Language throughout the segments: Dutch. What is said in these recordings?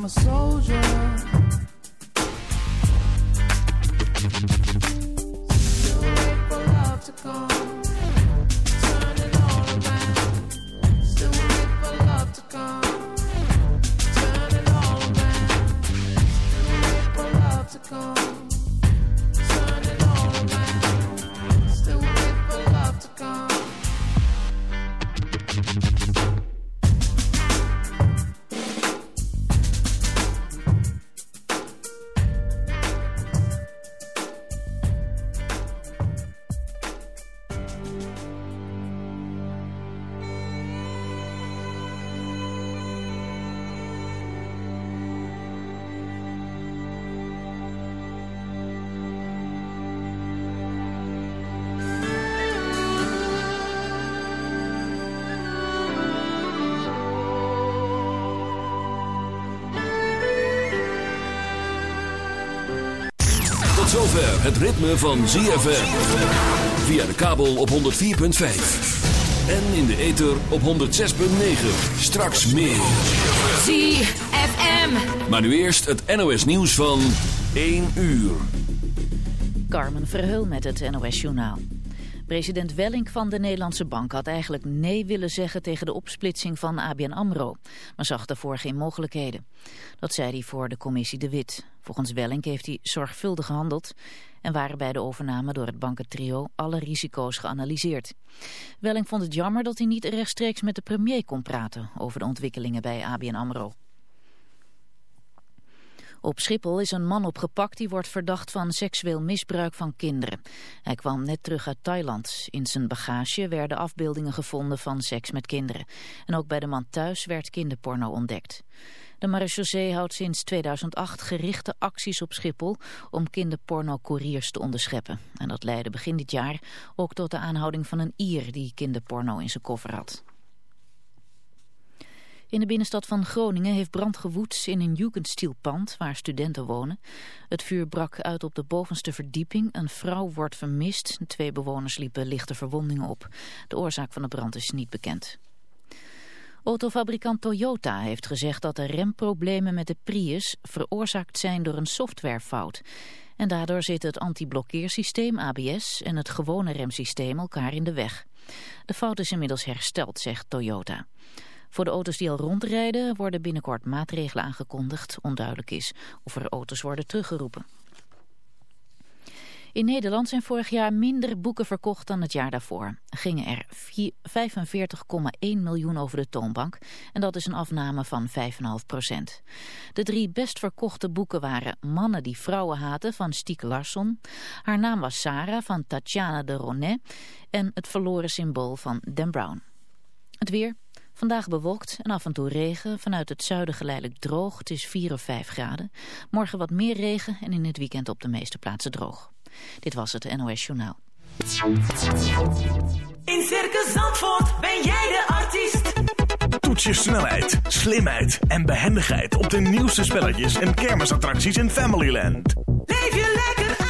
I'm a soldier. Het ritme van ZFM. Via de kabel op 104.5. En in de ether op 106.9. Straks meer. ZFM. Maar nu eerst het NOS nieuws van 1 uur. Carmen Verheul met het NOS Journaal. President Wellink van de Nederlandse Bank had eigenlijk nee willen zeggen tegen de opsplitsing van ABN AMRO, maar zag daarvoor geen mogelijkheden. Dat zei hij voor de commissie De Wit. Volgens Wellink heeft hij zorgvuldig gehandeld en waren bij de overname door het bankentrio alle risico's geanalyseerd. Wellink vond het jammer dat hij niet rechtstreeks met de premier kon praten over de ontwikkelingen bij ABN AMRO. Op Schiphol is een man opgepakt die wordt verdacht van seksueel misbruik van kinderen. Hij kwam net terug uit Thailand. In zijn bagage werden afbeeldingen gevonden van seks met kinderen. En ook bij de man thuis werd kinderporno ontdekt. De marechaussee houdt sinds 2008 gerichte acties op Schiphol om kinderporno-couriers te onderscheppen. En dat leidde begin dit jaar ook tot de aanhouding van een Ier die kinderporno in zijn koffer had. In de binnenstad van Groningen heeft brand gewoed in een Jugendstilpand waar studenten wonen. Het vuur brak uit op de bovenste verdieping. Een vrouw wordt vermist. Twee bewoners liepen lichte verwondingen op. De oorzaak van de brand is niet bekend. Autofabrikant Toyota heeft gezegd dat de remproblemen met de Prius veroorzaakt zijn door een softwarefout. En daardoor zit het antiblokkeersysteem ABS en het gewone remsysteem elkaar in de weg. De fout is inmiddels hersteld, zegt Toyota. Voor de auto's die al rondrijden worden binnenkort maatregelen aangekondigd. Onduidelijk is of er auto's worden teruggeroepen. In Nederland zijn vorig jaar minder boeken verkocht dan het jaar daarvoor. Gingen er 45,1 miljoen over de toonbank en dat is een afname van 5,5 procent. De drie best verkochte boeken waren Mannen die vrouwen haten van Stieke Larsson, Haar naam was Sarah van Tatjana de Ronet en Het verloren symbool van Dan Brown. Het weer... Vandaag bewolkt en af en toe regen. Vanuit het zuiden geleidelijk droog. Het is 4 of 5 graden. Morgen wat meer regen en in het weekend op de meeste plaatsen droog. Dit was het NOS Journaal. In Circus Zandvoort ben jij de artiest. Toets je snelheid, slimheid en behendigheid op de nieuwste spelletjes en kermisattracties in Familyland. Leef je lekker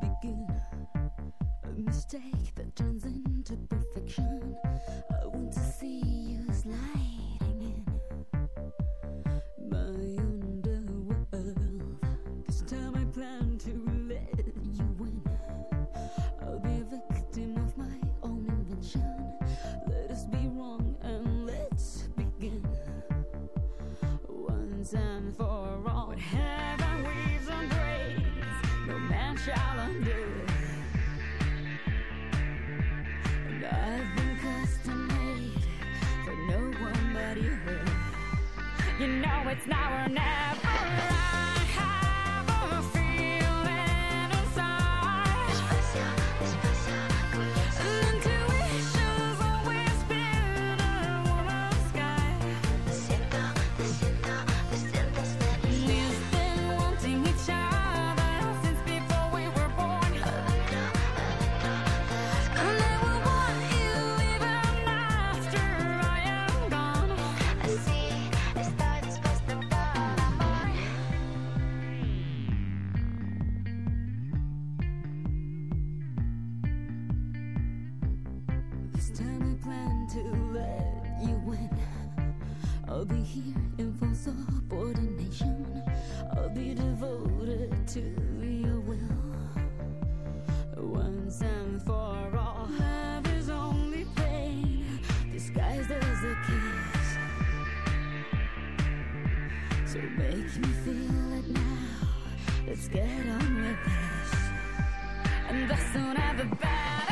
begin a mistake. So make me feel it now. Let's get on with this. And that's not ever bad.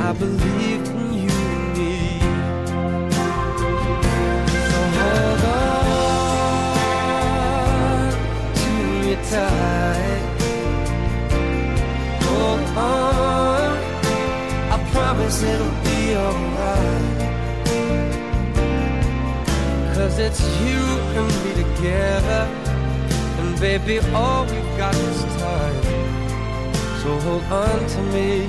I believe in you and me. So hold on to me tight. Hold on, I promise it'll be alright. Cause it's you and me together. And baby, all we've got is time. So hold on to me,